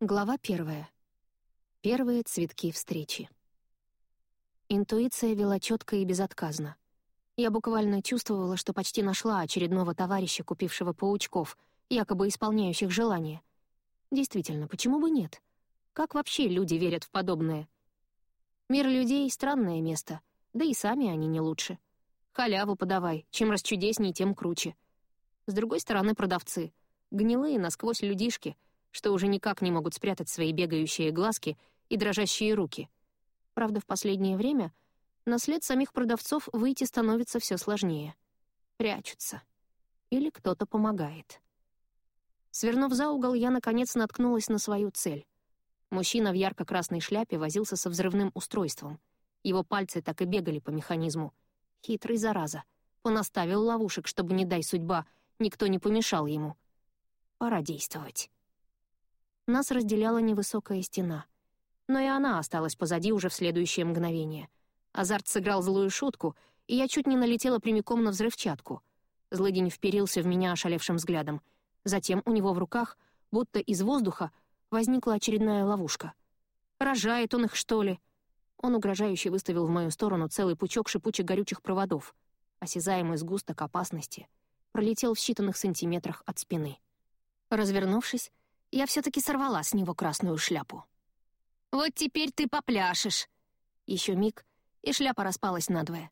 Глава первая. Первые цветки встречи. Интуиция вела четко и безотказно. Я буквально чувствовала, что почти нашла очередного товарища, купившего паучков, якобы исполняющих желания. Действительно, почему бы нет? Как вообще люди верят в подобное? Мир людей — странное место, да и сами они не лучше. Халяву подавай, чем расчудесней, тем круче. С другой стороны, продавцы — гнилые насквозь людишки — что уже никак не могут спрятать свои бегающие глазки и дрожащие руки. Правда, в последнее время на след самих продавцов выйти становится все сложнее. Прячутся. Или кто-то помогает. Свернув за угол, я, наконец, наткнулась на свою цель. Мужчина в ярко-красной шляпе возился со взрывным устройством. Его пальцы так и бегали по механизму. Хитрый зараза. Понаставил ловушек, чтобы, не дай судьба, никто не помешал ему. Пора действовать. Нас разделяла невысокая стена. Но и она осталась позади уже в следующее мгновение. Азарт сыграл злую шутку, и я чуть не налетела прямиком на взрывчатку. Злыдень вперился в меня ошалевшим взглядом. Затем у него в руках, будто из воздуха, возникла очередная ловушка. «Рожает он их, что ли?» Он угрожающе выставил в мою сторону целый пучок шипучих горючих проводов. Осязаемый сгусток опасности пролетел в считанных сантиметрах от спины. Развернувшись, я все-таки сорвала с него красную шляпу. «Вот теперь ты попляшешь!» Еще миг, и шляпа распалась надвое.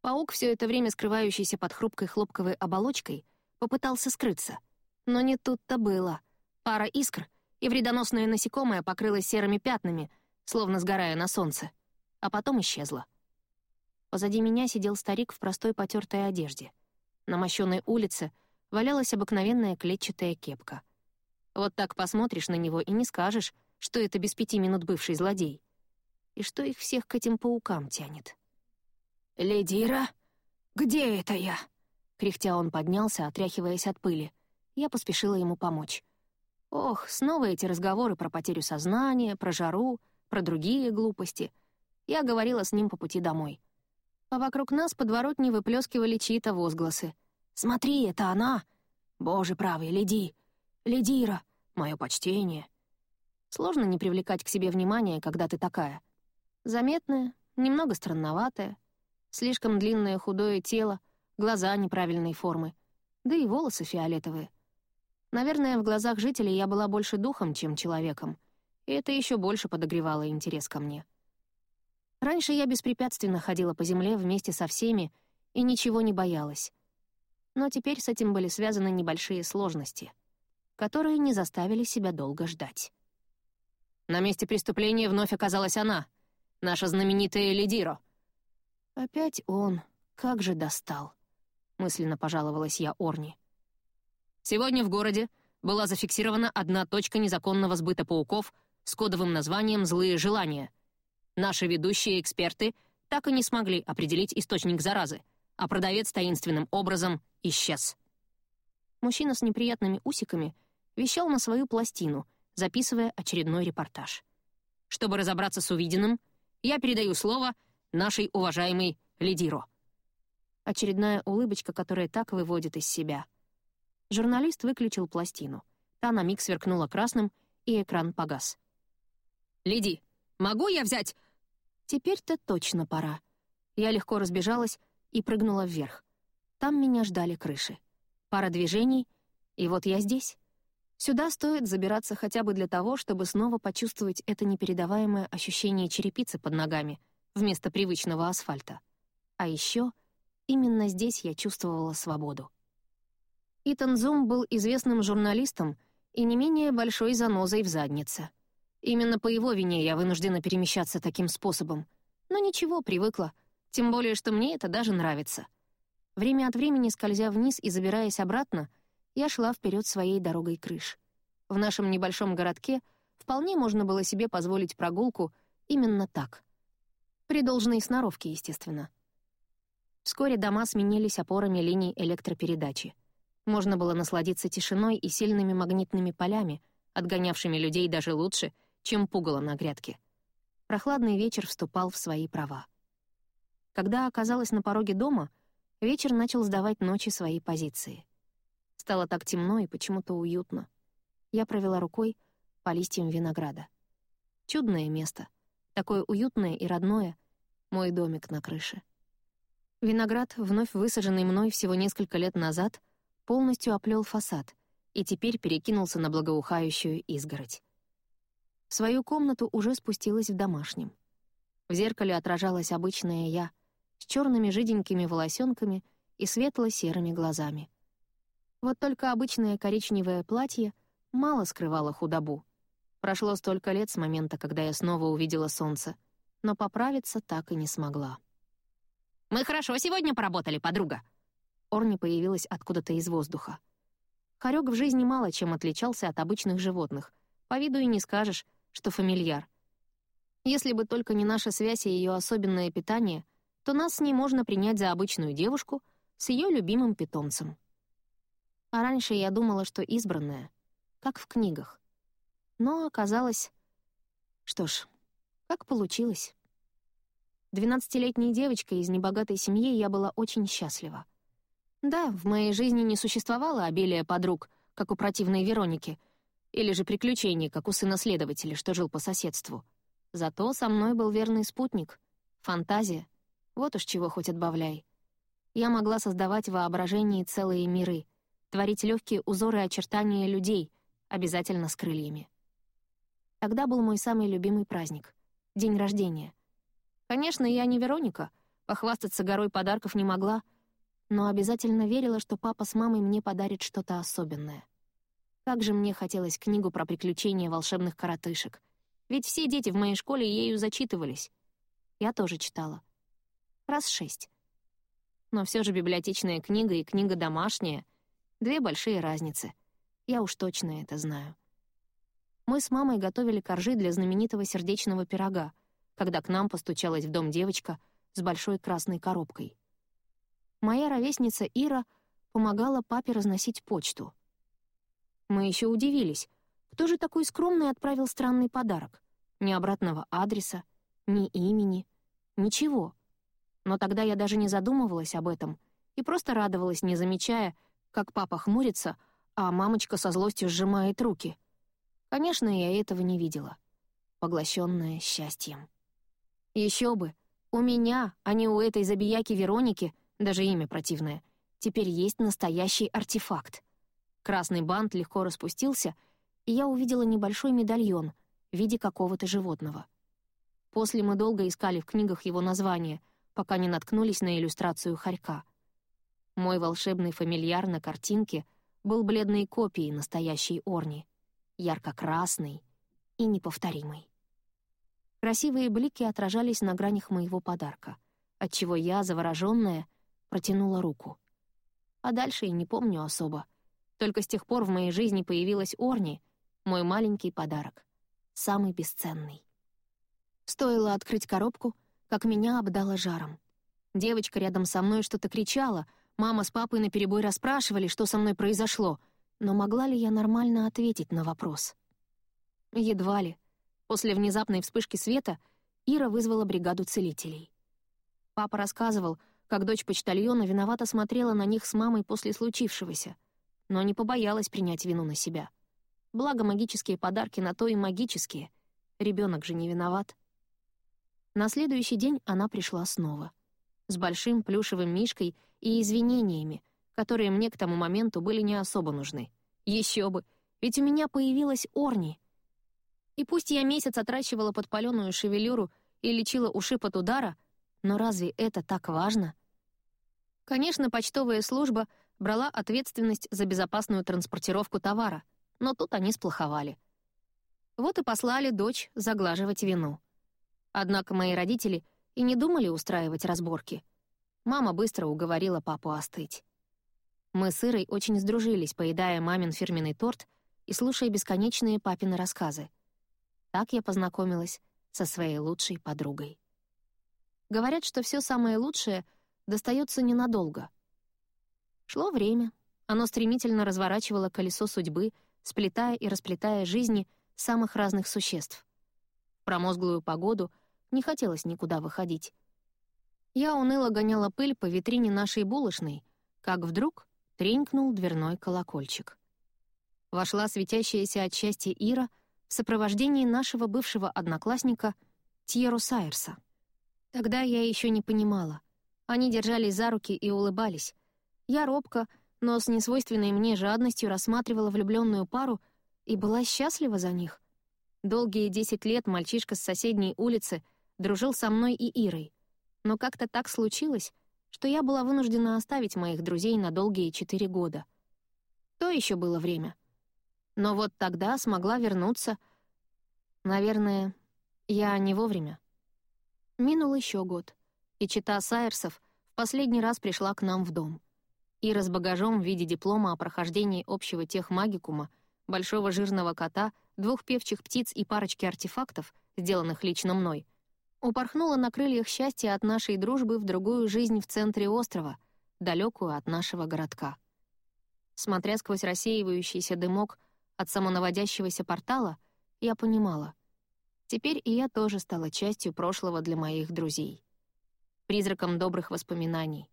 Паук, все это время скрывающийся под хрупкой хлопковой оболочкой, попытался скрыться. Но не тут-то было. Пара искр, и вредоносное насекомое покрылось серыми пятнами, словно сгорая на солнце, а потом исчезло. Позади меня сидел старик в простой потертой одежде. На мощенной улице валялась обыкновенная клетчатая кепка — вот так посмотришь на него и не скажешь, что это без пяти минут бывший злодей. И что их всех к этим паукам тянет. «Леди Ира, где это я?» Кряхтя он поднялся, отряхиваясь от пыли. Я поспешила ему помочь. Ох, снова эти разговоры про потерю сознания, про жару, про другие глупости. Я говорила с ним по пути домой. А вокруг нас подворотни выплескивали чьи-то возгласы. «Смотри, это она! Боже правый, леди! Лидира, мое почтение. Сложно не привлекать к себе внимание, когда ты такая. Заметная, немного странноватая, слишком длинное худое тело, глаза неправильной формы, да и волосы фиолетовые. Наверное, в глазах жителей я была больше духом, чем человеком, и это еще больше подогревало интерес ко мне. Раньше я беспрепятственно ходила по земле вместе со всеми и ничего не боялась. Но теперь с этим были связаны небольшие сложности — которые не заставили себя долго ждать. На месте преступления вновь оказалась она, наша знаменитая Лидиро. «Опять он. Как же достал!» — мысленно пожаловалась я Орни. Сегодня в городе была зафиксирована одна точка незаконного сбыта пауков с кодовым названием «Злые желания». Наши ведущие эксперты так и не смогли определить источник заразы, а продавец таинственным образом исчез. Мужчина с неприятными усиками вещал на свою пластину, записывая очередной репортаж. Чтобы разобраться с увиденным, я передаю слово нашей уважаемой Лидиро. Очередная улыбочка, которая так выводит из себя. Журналист выключил пластину. Та на миг сверкнула красным, и экран погас. «Лиди, могу я взять...» «Теперь-то точно пора». Я легко разбежалась и прыгнула вверх. Там меня ждали крыши. Пара движений, и вот я здесь. Сюда стоит забираться хотя бы для того, чтобы снова почувствовать это непередаваемое ощущение черепицы под ногами вместо привычного асфальта. А еще именно здесь я чувствовала свободу. Итан Зум был известным журналистом и не менее большой занозой в заднице. Именно по его вине я вынуждена перемещаться таким способом. Но ничего, привыкла. Тем более, что мне это даже нравится. Время от времени, скользя вниз и забираясь обратно — я шла вперед своей дорогой крыш. В нашем небольшом городке вполне можно было себе позволить прогулку именно так. При должной сноровке, естественно. Вскоре дома сменились опорами линий электропередачи. Можно было насладиться тишиной и сильными магнитными полями, отгонявшими людей даже лучше, чем пугало на грядке. Прохладный вечер вступал в свои права. Когда оказалась на пороге дома, вечер начал сдавать ночи свои позиции — Стало так темно и почему-то уютно. Я провела рукой по листьям винограда. Чудное место, такое уютное и родное, мой домик на крыше. Виноград, вновь высаженный мной всего несколько лет назад, полностью оплел фасад и теперь перекинулся на благоухающую изгородь. В свою комнату уже спустилась в домашнем. В зеркале отражалась обычная я, с черными жиденькими волосенками и светло-серыми глазами. Вот только обычное коричневое платье мало скрывало худобу. Прошло столько лет с момента, когда я снова увидела солнце, но поправиться так и не смогла. «Мы хорошо сегодня поработали, подруга!» Орни появилась откуда-то из воздуха. Хорёк в жизни мало чем отличался от обычных животных. По виду и не скажешь, что фамильяр. Если бы только не наша связь и ее особенное питание, то нас с ней можно принять за обычную девушку с ее любимым питомцем. А раньше я думала, что избранная, как в книгах. Но оказалось... Что ж, как получилось. Двенадцатилетней девочкой из небогатой семьи я была очень счастлива. Да, в моей жизни не существовало обилия подруг, как у противной Вероники, или же приключений, как у сына следователя, что жил по соседству. Зато со мной был верный спутник, фантазия. Вот уж чего хоть отбавляй. Я могла создавать в воображении целые миры — творить легкие узоры очертания людей, обязательно с крыльями. Тогда был мой самый любимый праздник — день рождения. Конечно, я не Вероника, похвастаться горой подарков не могла, но обязательно верила, что папа с мамой мне подарит что-то особенное. Как же мне хотелось книгу про приключения волшебных коротышек. Ведь все дети в моей школе ею зачитывались. Я тоже читала. Раз шесть. Но все же библиотечная книга и книга домашняя Две большие разницы. Я уж точно это знаю. Мы с мамой готовили коржи для знаменитого сердечного пирога, когда к нам постучалась в дом девочка с большой красной коробкой. Моя ровесница Ира помогала папе разносить почту. Мы еще удивились, кто же такой скромный отправил странный подарок? Ни обратного адреса, ни имени, ничего. Но тогда я даже не задумывалась об этом и просто радовалась, не замечая, как папа хмурится, а мамочка со злостью сжимает руки. Конечно, я этого не видела, поглощенная счастьем. Еще бы, у меня, а не у этой забияки Вероники, даже имя противное, теперь есть настоящий артефакт. Красный бант легко распустился, и я увидела небольшой медальон в виде какого-то животного. После мы долго искали в книгах его название, пока не наткнулись на иллюстрацию хорька — мой волшебный фамильяр на картинке был бледной копией настоящей Орни, ярко-красный и неповторимый. Красивые блики отражались на гранях моего подарка, отчего я, заворожённая, протянула руку. А дальше и не помню особо. Только с тех пор в моей жизни появилась Орни, мой маленький подарок, самый бесценный. Стоило открыть коробку, как меня обдало жаром. Девочка рядом со мной что-то кричала — Мама с папой наперебой расспрашивали, что со мной произошло, но могла ли я нормально ответить на вопрос? Едва ли. После внезапной вспышки света Ира вызвала бригаду целителей. Папа рассказывал, как дочь почтальона виновато смотрела на них с мамой после случившегося, но не побоялась принять вину на себя. Благо, магические подарки на то и магические. Ребенок же не виноват. На следующий день она пришла снова — с большим плюшевым мишкой и извинениями, которые мне к тому моменту были не особо нужны. Еще бы, ведь у меня появилась Орни. И пусть я месяц отращивала подпаленную шевелюру и лечила ушиб от удара, но разве это так важно? Конечно, почтовая служба брала ответственность за безопасную транспортировку товара, но тут они сплоховали. Вот и послали дочь заглаживать вину. Однако мои родители — и не думали устраивать разборки. Мама быстро уговорила папу остыть. Мы с Ирой очень сдружились, поедая мамин фирменный торт и слушая бесконечные папины рассказы. Так я познакомилась со своей лучшей подругой. Говорят, что все самое лучшее достается ненадолго. Шло время, оно стремительно разворачивало колесо судьбы, сплетая и расплетая жизни самых разных существ. В промозглую погоду — не хотелось никуда выходить. Я уныло гоняла пыль по витрине нашей булочной, как вдруг тренькнул дверной колокольчик. Вошла светящаяся от счастья Ира в сопровождении нашего бывшего одноклассника Тьеру Сайерса. Тогда я еще не понимала. Они держались за руки и улыбались. Я робко, но с несвойственной мне жадностью рассматривала влюбленную пару и была счастлива за них. Долгие десять лет мальчишка с соседней улицы дружил со мной и Ирой. Но как-то так случилось, что я была вынуждена оставить моих друзей на долгие четыре года. То еще было время. Но вот тогда смогла вернуться. Наверное, я не вовремя. Минул еще год, и чита Сайерсов в последний раз пришла к нам в дом. Ира с багажом в виде диплома о прохождении общего техмагикума, большого жирного кота, двух певчих птиц и парочки артефактов, сделанных лично мной — упорхнула на крыльях счастья от нашей дружбы в другую жизнь в центре острова, далекую от нашего городка. Смотря сквозь рассеивающийся дымок от самонаводящегося портала, я понимала. Теперь и я тоже стала частью прошлого для моих друзей. Призраком добрых воспоминаний.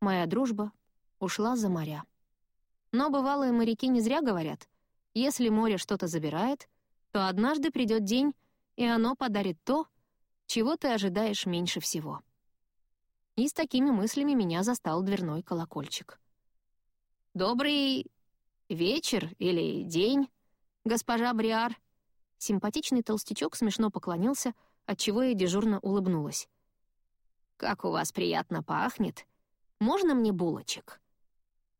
Моя дружба ушла за моря. Но бывалые моряки не зря говорят, если море что-то забирает, то однажды придет день, и оно подарит то, чего ты ожидаешь меньше всего. И с такими мыслями меня застал дверной колокольчик. «Добрый вечер или день, госпожа Бриар?» Симпатичный толстячок смешно поклонился, отчего я дежурно улыбнулась. «Как у вас приятно пахнет! Можно мне булочек?»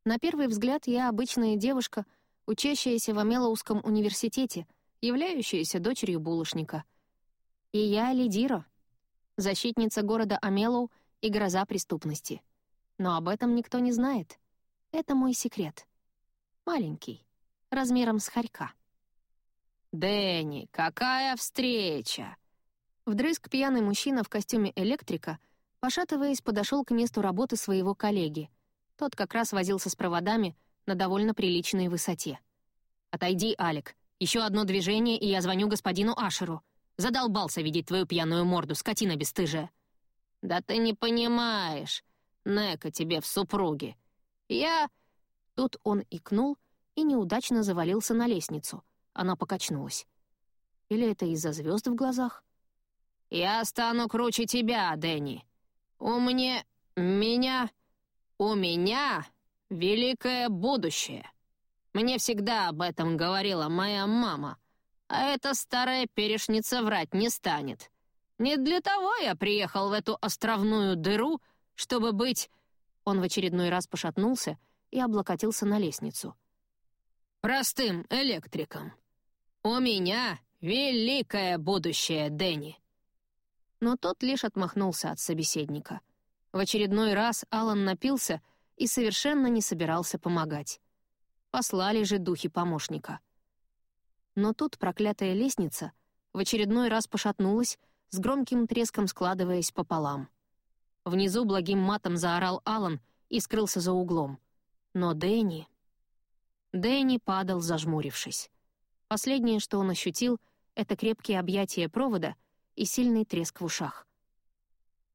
На первый взгляд я обычная девушка, учащаяся в Амелоуском университете, являющаяся дочерью булочника — и я Лидира, защитница города Амелоу и гроза преступности. Но об этом никто не знает. Это мой секрет. Маленький, размером с хорька. «Дэнни, какая встреча!» Вдрызг пьяный мужчина в костюме электрика, пошатываясь, подошел к месту работы своего коллеги. Тот как раз возился с проводами на довольно приличной высоте. «Отойди, Алик. Еще одно движение, и я звоню господину Ашеру. Задолбался видеть твою пьяную морду, скотина бесстыжая». «Да ты не понимаешь. Нека тебе в супруге. Я...» Тут он икнул и неудачно завалился на лестницу. Она покачнулась. Или это из-за звезд в глазах? «Я стану круче тебя, Дэнни. У мне... меня... у меня великое будущее. Мне всегда об этом говорила моя мама». А эта старая перешница врать не станет. Не для того я приехал в эту островную дыру, чтобы быть...» Он в очередной раз пошатнулся и облокотился на лестницу. «Простым электриком. У меня великое будущее, Дэнни!» Но тот лишь отмахнулся от собеседника. В очередной раз Алан напился и совершенно не собирался помогать. Послали же духи помощника — но тут проклятая лестница в очередной раз пошатнулась, с громким треском складываясь пополам. Внизу благим матом заорал Алан и скрылся за углом. Но Дэнни... Дэнни падал, зажмурившись. Последнее, что он ощутил, — это крепкие объятия провода и сильный треск в ушах.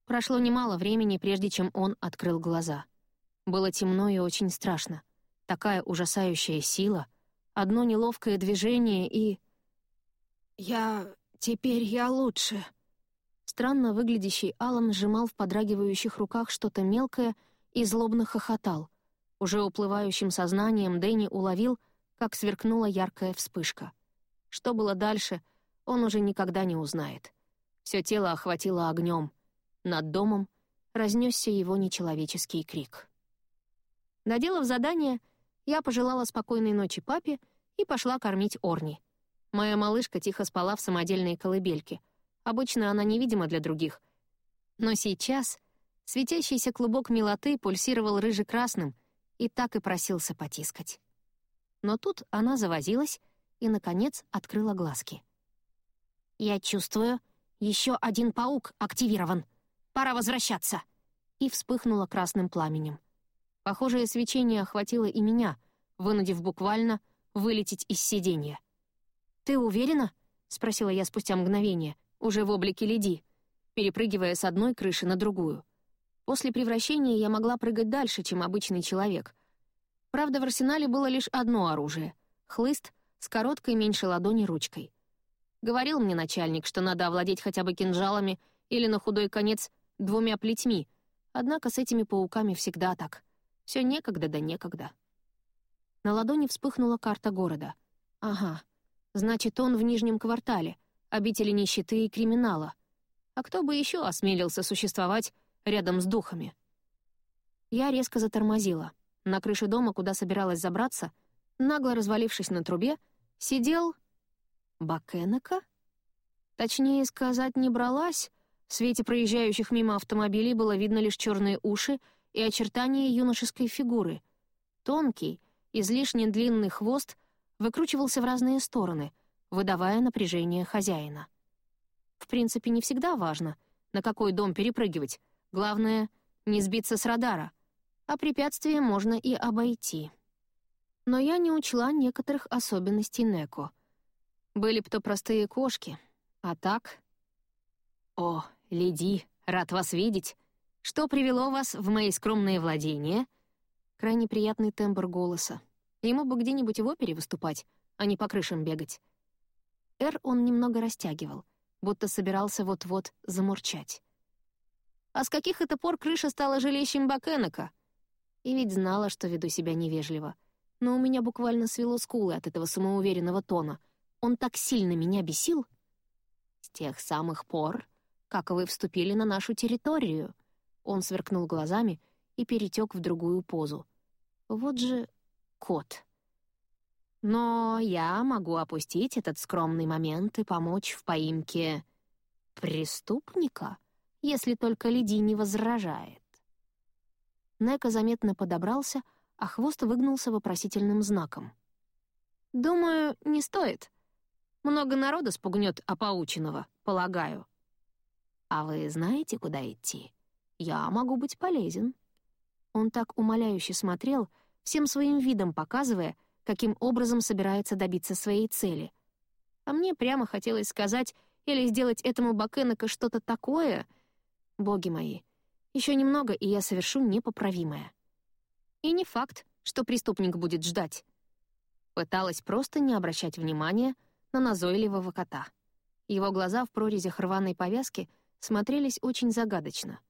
Прошло немало времени, прежде чем он открыл глаза. Было темно и очень страшно. Такая ужасающая сила — Одно неловкое движение и... «Я... теперь я лучше». Странно выглядящий Алан сжимал в подрагивающих руках что-то мелкое и злобно хохотал. Уже уплывающим сознанием Дэнни уловил, как сверкнула яркая вспышка. Что было дальше, он уже никогда не узнает. Все тело охватило огнем. Над домом разнесся его нечеловеческий крик. Доделав задание, я пожелала спокойной ночи папе и пошла кормить Орни. Моя малышка тихо спала в самодельной колыбельке. Обычно она невидима для других. Но сейчас светящийся клубок милоты пульсировал рыже-красным и так и просился потискать. Но тут она завозилась и, наконец, открыла глазки. «Я чувствую, еще один паук активирован. Пора возвращаться!» И вспыхнула красным пламенем. Похожее свечение охватило и меня, вынудив буквально вылететь из сиденья. «Ты уверена?» — спросила я спустя мгновение, уже в облике леди, перепрыгивая с одной крыши на другую. После превращения я могла прыгать дальше, чем обычный человек. Правда, в арсенале было лишь одно оружие — хлыст с короткой меньше ладони ручкой. Говорил мне начальник, что надо овладеть хотя бы кинжалами или на худой конец двумя плетьми, однако с этими пауками всегда так. Все некогда да некогда. На ладони вспыхнула карта города. Ага, значит, он в нижнем квартале, обители нищеты и криминала. А кто бы еще осмелился существовать рядом с духами? Я резко затормозила. На крыше дома, куда собиралась забраться, нагло развалившись на трубе, сидел Бакенека? Точнее сказать, не бралась. В свете проезжающих мимо автомобилей было видно лишь черные уши и очертания юношеской фигуры. Тонкий, излишне длинный хвост выкручивался в разные стороны, выдавая напряжение хозяина. В принципе, не всегда важно, на какой дом перепрыгивать. Главное — не сбиться с радара, а препятствие можно и обойти. Но я не учла некоторых особенностей Неко — были б то простые кошки, а так... «О, леди, рад вас видеть. Что привело вас в мои скромные владения?» Крайне приятный тембр голоса. Ему бы где-нибудь в опере выступать, а не по крышам бегать. «Р» он немного растягивал, будто собирался вот-вот замурчать. «А с каких это пор крыша стала жилищем Бакенека?» И ведь знала, что веду себя невежливо. Но у меня буквально свело скулы от этого самоуверенного тона — он так сильно меня бесил. С тех самых пор, как вы вступили на нашу территорию. Он сверкнул глазами и перетек в другую позу. Вот же кот. Но я могу опустить этот скромный момент и помочь в поимке преступника, если только Лиди не возражает. Нека заметно подобрался, а хвост выгнулся вопросительным знаком. «Думаю, не стоит», много народа спугнет опаученного, полагаю. А вы знаете, куда идти? Я могу быть полезен. Он так умоляюще смотрел, всем своим видом показывая, каким образом собирается добиться своей цели. А мне прямо хотелось сказать или сделать этому Бакенека что-то такое. Боги мои, еще немного, и я совершу непоправимое. И не факт, что преступник будет ждать. Пыталась просто не обращать внимания — на назойливого кота. Его глаза в прорезях рваной повязки смотрелись очень загадочно.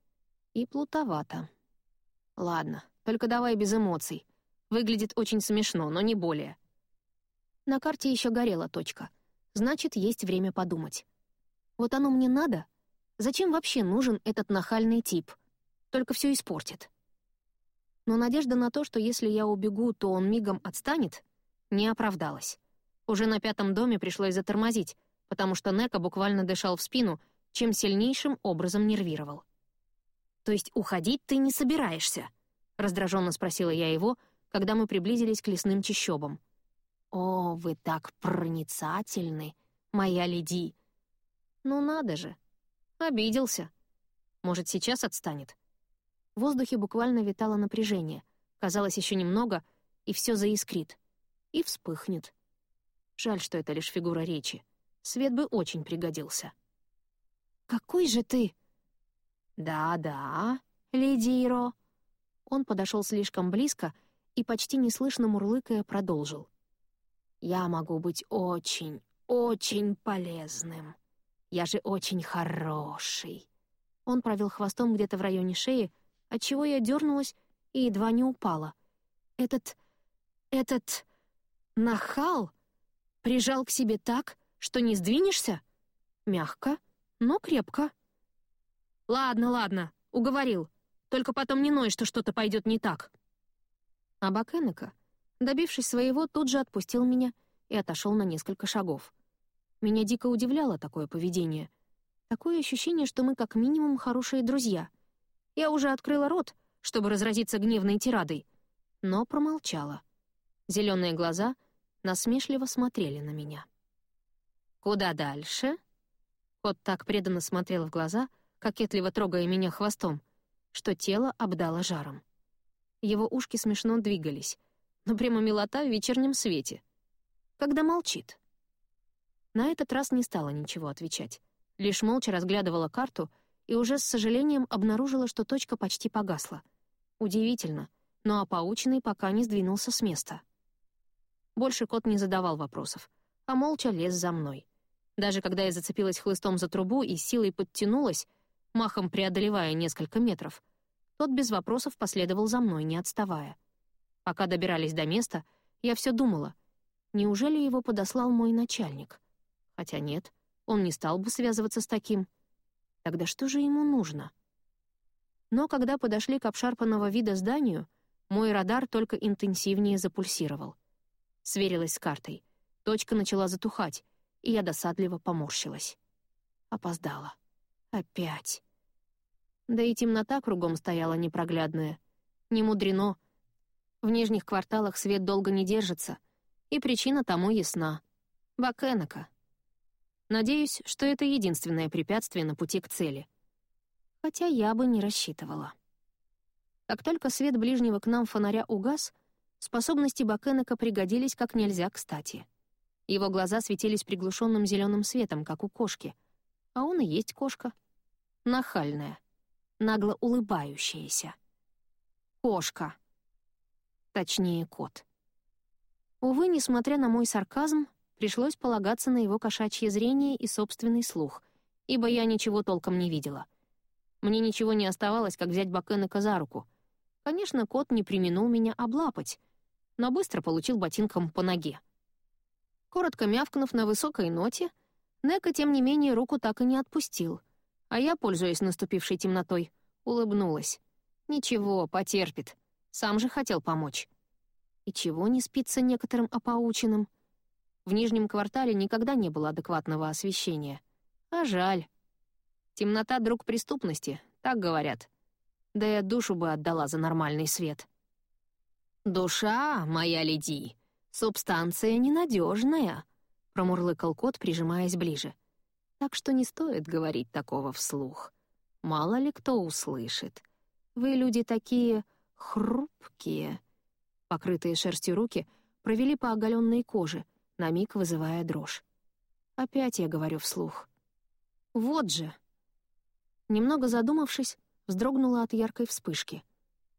И плутовато. Ладно, только давай без эмоций. Выглядит очень смешно, но не более. На карте еще горела точка. Значит, есть время подумать. Вот оно мне надо? Зачем вообще нужен этот нахальный тип? Только все испортит. Но надежда на то, что если я убегу, то он мигом отстанет, не оправдалась. Уже на пятом доме пришлось затормозить, потому что Нека буквально дышал в спину, чем сильнейшим образом нервировал. «То есть уходить ты не собираешься?» — раздраженно спросила я его, когда мы приблизились к лесным чащобам. «О, вы так проницательны, моя леди!» «Ну надо же! Обиделся. Может, сейчас отстанет?» В воздухе буквально витало напряжение. Казалось, еще немного, и все заискрит. И вспыхнет. Жаль, что это лишь фигура речи. Свет бы очень пригодился. «Какой же ты?» «Да-да, леди Иро». Он подошел слишком близко и, почти неслышно мурлыкая, продолжил. «Я могу быть очень, очень полезным. Я же очень хороший». Он провел хвостом где-то в районе шеи, отчего я дернулась и едва не упала. «Этот... этот... нахал!» Прижал к себе так, что не сдвинешься? Мягко, но крепко. «Ладно, ладно, уговорил. Только потом не ной, что что-то пойдет не так». А Бакенека, добившись своего, тут же отпустил меня и отошел на несколько шагов. Меня дико удивляло такое поведение. Такое ощущение, что мы как минимум хорошие друзья. Я уже открыла рот, чтобы разразиться гневной тирадой, но промолчала. Зеленые глаза насмешливо смотрели на меня. «Куда дальше?» Кот так преданно смотрел в глаза, кокетливо трогая меня хвостом, что тело обдало жаром. Его ушки смешно двигались, но прямо милота в вечернем свете. Когда молчит. На этот раз не стала ничего отвечать, лишь молча разглядывала карту и уже с сожалением обнаружила, что точка почти погасла. Удивительно, но опаученный пока не сдвинулся с места. Больше кот не задавал вопросов, а молча лез за мной. Даже когда я зацепилась хлыстом за трубу и силой подтянулась, махом преодолевая несколько метров, тот без вопросов последовал за мной, не отставая. Пока добирались до места, я все думала, неужели его подослал мой начальник? Хотя нет, он не стал бы связываться с таким. Тогда что же ему нужно? Но когда подошли к обшарпанного вида зданию, мой радар только интенсивнее запульсировал. Сверилась с картой. Точка начала затухать, и я досадливо поморщилась. Опоздала. Опять. Да и темнота кругом стояла непроглядная. Не мудрено. В нижних кварталах свет долго не держится, и причина тому ясна. Бакенока. Надеюсь, что это единственное препятствие на пути к цели. Хотя я бы не рассчитывала. Как только свет ближнего к нам фонаря угас, способности Бакенека пригодились как нельзя кстати. Его глаза светились приглушенным зеленым светом, как у кошки. А он и есть кошка. Нахальная нагло улыбающаяся. Кошка. Точнее, кот. Увы, несмотря на мой сарказм, пришлось полагаться на его кошачье зрение и собственный слух, ибо я ничего толком не видела. Мне ничего не оставалось, как взять Бакенека за руку. Конечно, кот не применул меня облапать, но быстро получил ботинком по ноге. Коротко мявкнув на высокой ноте, Нека, тем не менее, руку так и не отпустил — а я, пользуясь наступившей темнотой, улыбнулась. «Ничего, потерпит. Сам же хотел помочь». И чего не спится некоторым опаученным? В нижнем квартале никогда не было адекватного освещения. А жаль. Темнота — друг преступности, так говорят. Да я душу бы отдала за нормальный свет. «Душа, моя леди, субстанция ненадежная», — промурлыкал кот, прижимаясь ближе так что не стоит говорить такого вслух. Мало ли кто услышит. Вы люди такие хрупкие. Покрытые шерстью руки провели по оголенной коже, на миг вызывая дрожь. Опять я говорю вслух. Вот же. Немного задумавшись, вздрогнула от яркой вспышки.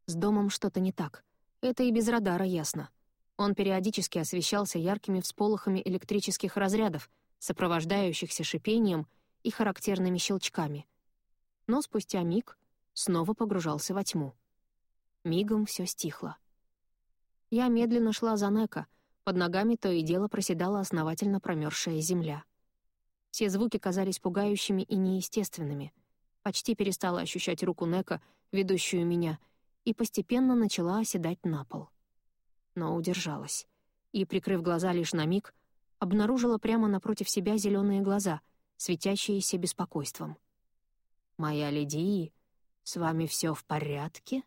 С домом что-то не так. Это и без радара ясно. Он периодически освещался яркими всполохами электрических разрядов — сопровождающихся шипением и характерными щелчками. Но спустя миг снова погружался во тьму. Мигом все стихло. Я медленно шла за Нека, под ногами то и дело проседала основательно промерзшая земля. Все звуки казались пугающими и неестественными. Почти перестала ощущать руку Нека, ведущую меня, и постепенно начала оседать на пол. Но удержалась. И, прикрыв глаза лишь на миг, обнаружила прямо напротив себя зеленые глаза, светящиеся беспокойством. «Моя леди, с вами все в порядке?»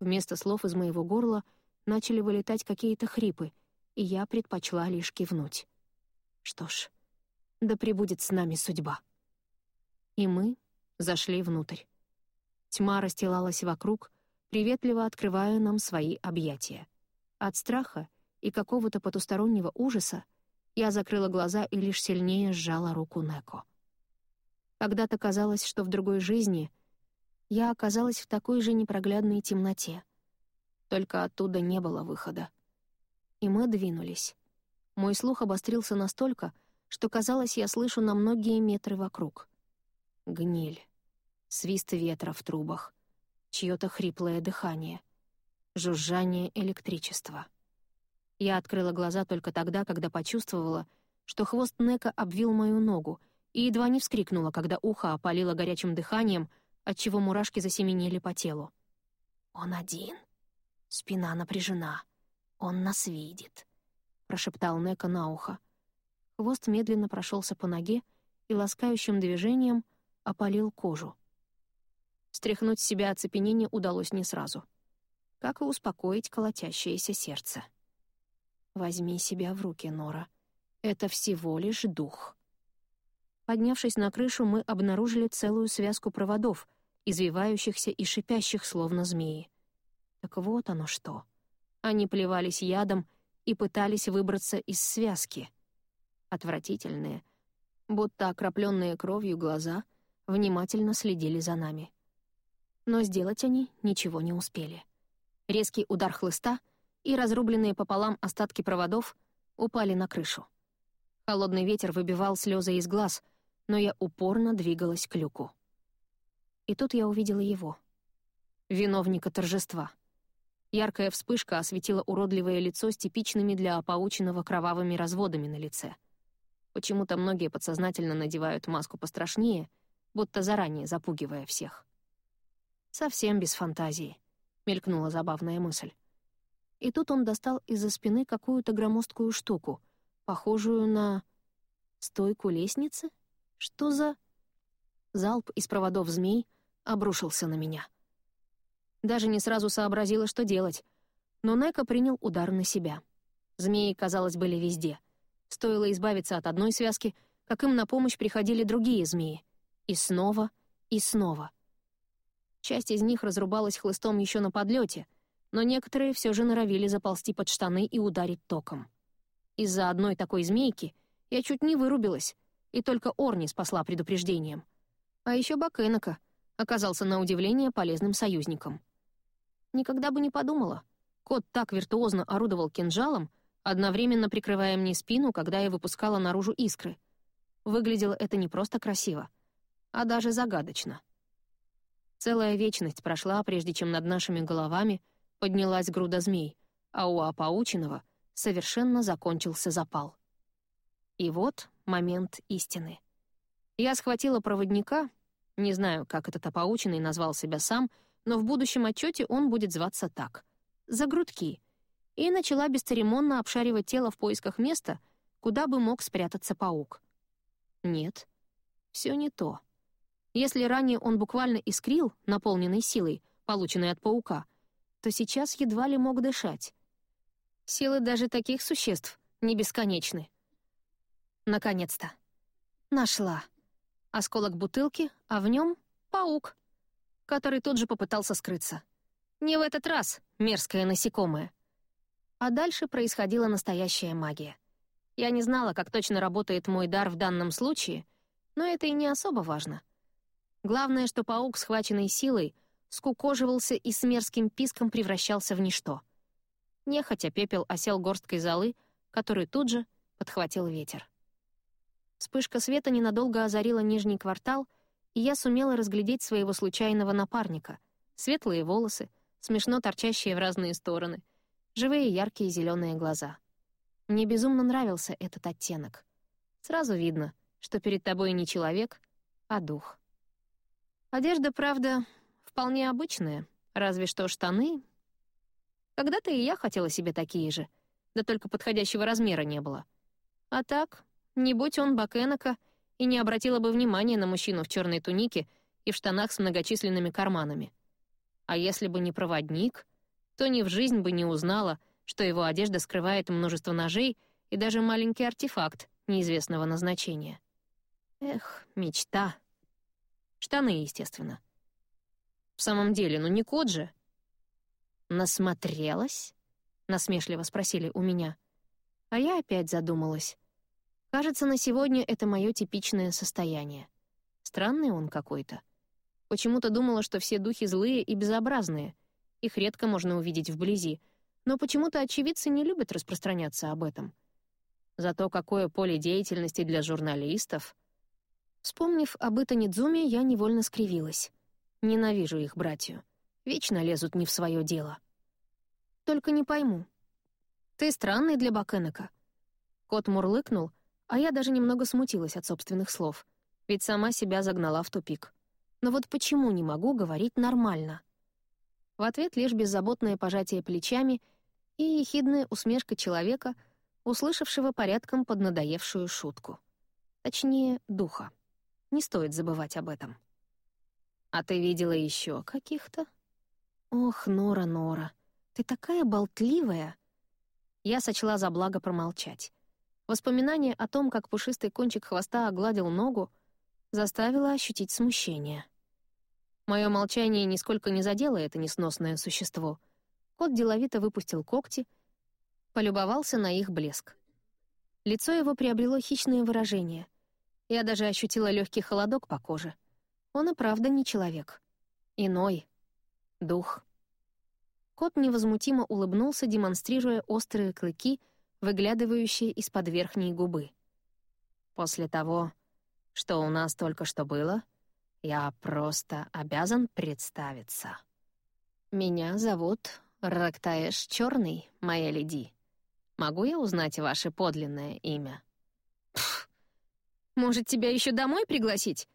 Вместо слов из моего горла начали вылетать какие-то хрипы, и я предпочла лишь кивнуть. Что ж, да пребудет с нами судьба. И мы зашли внутрь. Тьма расстилалась вокруг, приветливо открывая нам свои объятия. От страха и какого-то потустороннего ужаса я закрыла глаза и лишь сильнее сжала руку Неко. Когда-то казалось, что в другой жизни я оказалась в такой же непроглядной темноте. Только оттуда не было выхода. И мы двинулись. Мой слух обострился настолько, что, казалось, я слышу на многие метры вокруг. Гниль. Свист ветра в трубах. Чьё-то хриплое дыхание. Жужжание электричества. Я открыла глаза только тогда, когда почувствовала, что хвост Нека обвил мою ногу, и едва не вскрикнула, когда ухо опалило горячим дыханием, отчего мурашки засеменили по телу. «Он один. Спина напряжена. Он нас видит», — прошептал Нека на ухо. Хвост медленно прошелся по ноге и ласкающим движением опалил кожу. Стряхнуть с себя оцепенение удалось не сразу. Как и успокоить колотящееся сердце. Возьми себя в руки, Нора. Это всего лишь дух. Поднявшись на крышу, мы обнаружили целую связку проводов, извивающихся и шипящих, словно змеи. Так вот оно что. Они плевались ядом и пытались выбраться из связки. Отвратительные, будто окропленные кровью глаза, внимательно следили за нами. Но сделать они ничего не успели. Резкий удар хлыста — и разрубленные пополам остатки проводов упали на крышу. Холодный ветер выбивал слезы из глаз, но я упорно двигалась к люку. И тут я увидела его. Виновника торжества. Яркая вспышка осветила уродливое лицо с типичными для опаученного кровавыми разводами на лице. Почему-то многие подсознательно надевают маску пострашнее, будто заранее запугивая всех. «Совсем без фантазии», — мелькнула забавная мысль. И тут он достал из-за спины какую-то громоздкую штуку, похожую на... стойку лестницы? Что за... Залп из проводов змей обрушился на меня. Даже не сразу сообразила, что делать. Но Нека принял удар на себя. Змеи, казалось, были везде. Стоило избавиться от одной связки, как им на помощь приходили другие змеи. И снова, и снова. Часть из них разрубалась хлыстом еще на подлете, но некоторые все же норовили заползти под штаны и ударить током. Из-за одной такой змейки я чуть не вырубилась, и только Орни спасла предупреждением. А еще Бакенока оказался на удивление полезным союзником. Никогда бы не подумала. Кот так виртуозно орудовал кинжалом, одновременно прикрывая мне спину, когда я выпускала наружу искры. Выглядело это не просто красиво, а даже загадочно. Целая вечность прошла, прежде чем над нашими головами поднялась груда змей, а у опаученного совершенно закончился запал. И вот момент истины. Я схватила проводника, не знаю, как этот опаученный назвал себя сам, но в будущем отчете он будет зваться так — за грудки — и начала бесцеремонно обшаривать тело в поисках места, куда бы мог спрятаться паук. Нет, все не то. Если ранее он буквально искрил, наполненный силой, полученной от паука, то сейчас едва ли мог дышать. Силы даже таких существ не бесконечны. Наконец-то. Нашла. Осколок бутылки, а в нем паук, который тут же попытался скрыться. Не в этот раз, мерзкое насекомое. А дальше происходила настоящая магия. Я не знала, как точно работает мой дар в данном случае, но это и не особо важно. Главное, что паук, схваченный силой, скукоживался и с мерзким писком превращался в ничто. Нехотя пепел осел горсткой золы, который тут же подхватил ветер. Вспышка света ненадолго озарила нижний квартал, и я сумела разглядеть своего случайного напарника. Светлые волосы, смешно торчащие в разные стороны — живые яркие зеленые глаза. Мне безумно нравился этот оттенок. Сразу видно, что перед тобой не человек, а дух. Одежда, правда, вполне обычная, разве что штаны. Когда-то и я хотела себе такие же, да только подходящего размера не было. А так, не будь он Бакенока, и не обратила бы внимания на мужчину в черной тунике и в штанах с многочисленными карманами. А если бы не проводник — то ни в жизнь бы не узнала, что его одежда скрывает множество ножей и даже маленький артефакт неизвестного назначения. Эх, мечта. Штаны, естественно. В самом деле, ну не кот же. «Насмотрелась?» — насмешливо спросили у меня. А я опять задумалась. Кажется, на сегодня это мое типичное состояние. Странный он какой-то. Почему-то думала, что все духи злые и безобразные — их редко можно увидеть вблизи, но почему-то очевидцы не любят распространяться об этом. Зато какое поле деятельности для журналистов. Вспомнив об Итане Дзуме, я невольно скривилась. Ненавижу их братью. Вечно лезут не в свое дело. Только не пойму. Ты странный для Бакенека. Кот мурлыкнул, а я даже немного смутилась от собственных слов, ведь сама себя загнала в тупик. Но вот почему не могу говорить нормально? В ответ лишь беззаботное пожатие плечами и ехидная усмешка человека, услышавшего порядком поднадоевшую шутку. Точнее, духа. Не стоит забывать об этом. «А ты видела еще каких-то?» «Ох, Нора, Нора, ты такая болтливая!» Я сочла за благо промолчать. Воспоминание о том, как пушистый кончик хвоста огладил ногу, заставило ощутить смущение. Мое молчание нисколько не задело это несносное существо. Кот деловито выпустил когти, полюбовался на их блеск. Лицо его приобрело хищное выражение. Я даже ощутила легкий холодок по коже. Он и правда не человек. Иной. Дух. Кот невозмутимо улыбнулся, демонстрируя острые клыки, выглядывающие из-под верхней губы. После того, что у нас только что было, я просто обязан представиться. Меня зовут Рактаэш Черный, моя леди. Могу я узнать ваше подлинное имя? Может, тебя еще домой пригласить?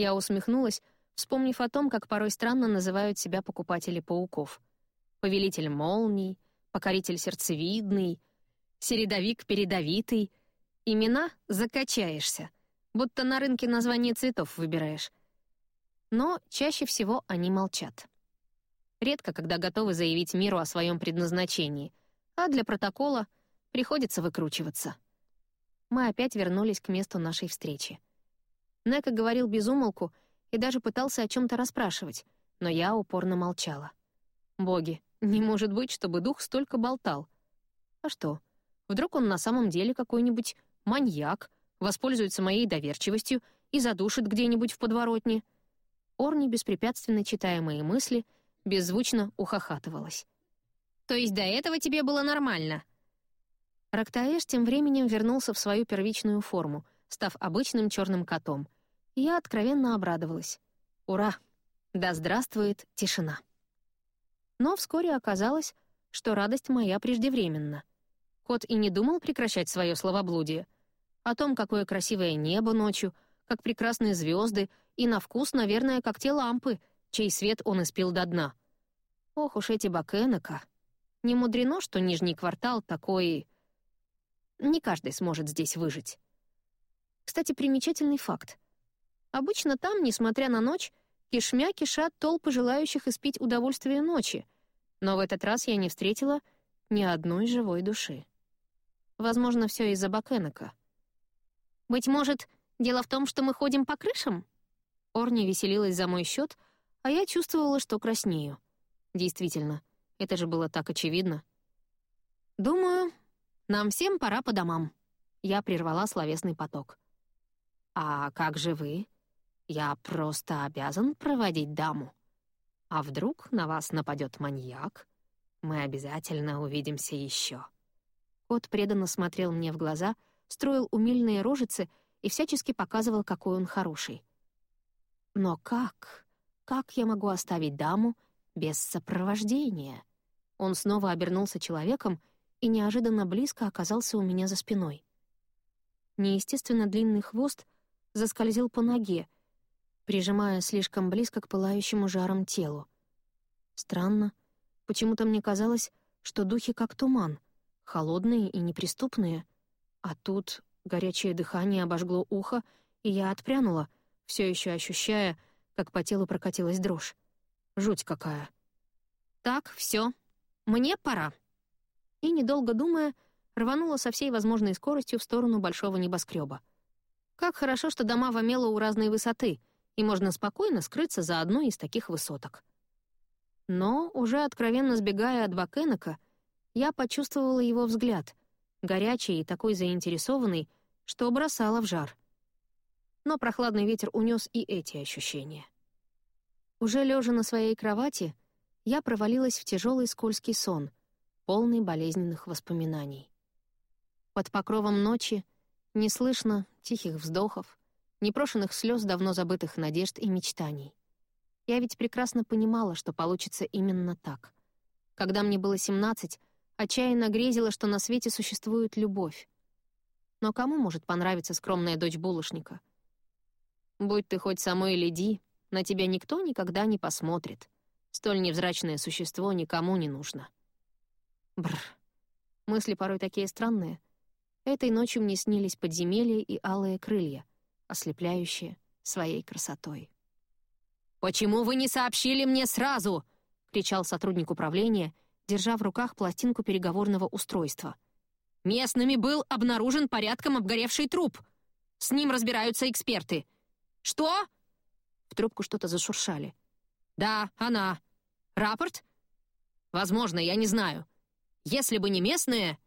Я усмехнулась, вспомнив о том, как порой странно называют себя покупатели пауков. Повелитель молний, покоритель сердцевидный, середовик передовитый. Имена закачаешься, будто на рынке название цветов выбираешь. Но чаще всего они молчат. Редко, когда готовы заявить миру о своем предназначении, а для протокола приходится выкручиваться. Мы опять вернулись к месту нашей встречи. Нека говорил без умолку и даже пытался о чем то расспрашивать, но я упорно молчала. Боги, не может быть, чтобы дух столько болтал. А что, вдруг он на самом деле какой-нибудь маньяк, воспользуется моей доверчивостью и задушит где-нибудь в подворотне? Орни, беспрепятственно читая мои мысли, беззвучно ухахатывалась. «То есть до этого тебе было нормально?» Рактаэш тем временем вернулся в свою первичную форму, став обычным черным котом. Я откровенно обрадовалась. «Ура! Да здравствует тишина!» Но вскоре оказалось, что радость моя преждевременна. Кот и не думал прекращать свое словоблудие. О том, какое красивое небо ночью, как прекрасные звезды, и на вкус, наверное, как те лампы, чей свет он испил до дна. Ох уж эти Бакенека. Не мудрено, что Нижний квартал такой... Не каждый сможет здесь выжить. Кстати, примечательный факт. Обычно там, несмотря на ночь, Кишмя кишат толпы желающих испить удовольствие ночи, но в этот раз я не встретила ни одной живой души. Возможно, все из-за Бакенека. «Быть может, дело в том, что мы ходим по крышам?» Орни веселилась за мой счет, а я чувствовала, что краснею. Действительно, это же было так очевидно. «Думаю, нам всем пора по домам». Я прервала словесный поток. «А как же вы?» Я просто обязан проводить даму. А вдруг на вас нападет маньяк? Мы обязательно увидимся еще. Кот преданно смотрел мне в глаза, строил умильные рожицы и всячески показывал, какой он хороший. Но как? Как я могу оставить даму без сопровождения? Он снова обернулся человеком и неожиданно близко оказался у меня за спиной. Неестественно длинный хвост заскользил по ноге — прижимая слишком близко к пылающему жаром телу. Странно. Почему-то мне казалось, что духи как туман, холодные и неприступные. А тут горячее дыхание обожгло ухо, и я отпрянула, все еще ощущая, как по телу прокатилась дрожь. Жуть какая. «Так, все, мне пора». И, недолго думая, рванула со всей возможной скоростью в сторону большого небоскреба. Как хорошо, что дома в у разной высоты — и можно спокойно скрыться за одной из таких высоток. Но, уже откровенно сбегая от Бакенека, я почувствовала его взгляд, горячий и такой заинтересованный, что бросала в жар. Но прохладный ветер унес и эти ощущения. Уже лежа на своей кровати, я провалилась в тяжелый скользкий сон, полный болезненных воспоминаний. Под покровом ночи не слышно тихих вздохов, непрошенных слез давно забытых надежд и мечтаний. Я ведь прекрасно понимала, что получится именно так. Когда мне было 17, отчаянно грезила, что на свете существует любовь. Но кому может понравиться скромная дочь булочника? Будь ты хоть самой леди, на тебя никто никогда не посмотрит. Столь невзрачное существо никому не нужно. Бр. Мысли порой такие странные. Этой ночью мне снились подземелья и алые крылья ослепляющее своей красотой. «Почему вы не сообщили мне сразу?» — кричал сотрудник управления, держа в руках пластинку переговорного устройства. «Местными был обнаружен порядком обгоревший труп. С ним разбираются эксперты. Что?» В трубку что-то зашуршали. «Да, она. Рапорт?» «Возможно, я не знаю. Если бы не местные...»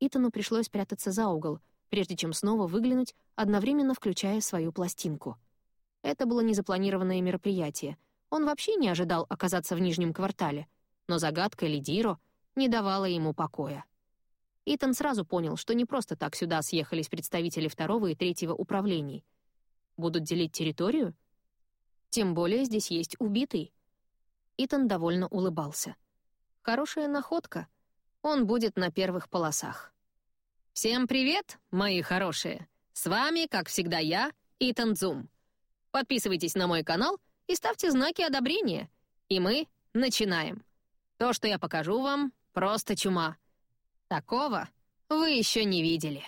Итану пришлось прятаться за угол — прежде чем снова выглянуть, одновременно включая свою пластинку. Это было незапланированное мероприятие. Он вообще не ожидал оказаться в нижнем квартале, но загадка Лидиро не давала ему покоя. Итан сразу понял, что не просто так сюда съехались представители второго и третьего управлений. Будут делить территорию? Тем более здесь есть убитый. Итан довольно улыбался. Хорошая находка. Он будет на первых полосах. Всем привет, мои хорошие! С вами, как всегда, я, Итан Зум. Подписывайтесь на мой канал и ставьте знаки одобрения. И мы начинаем. То, что я покажу вам, просто чума. Такого вы еще не видели.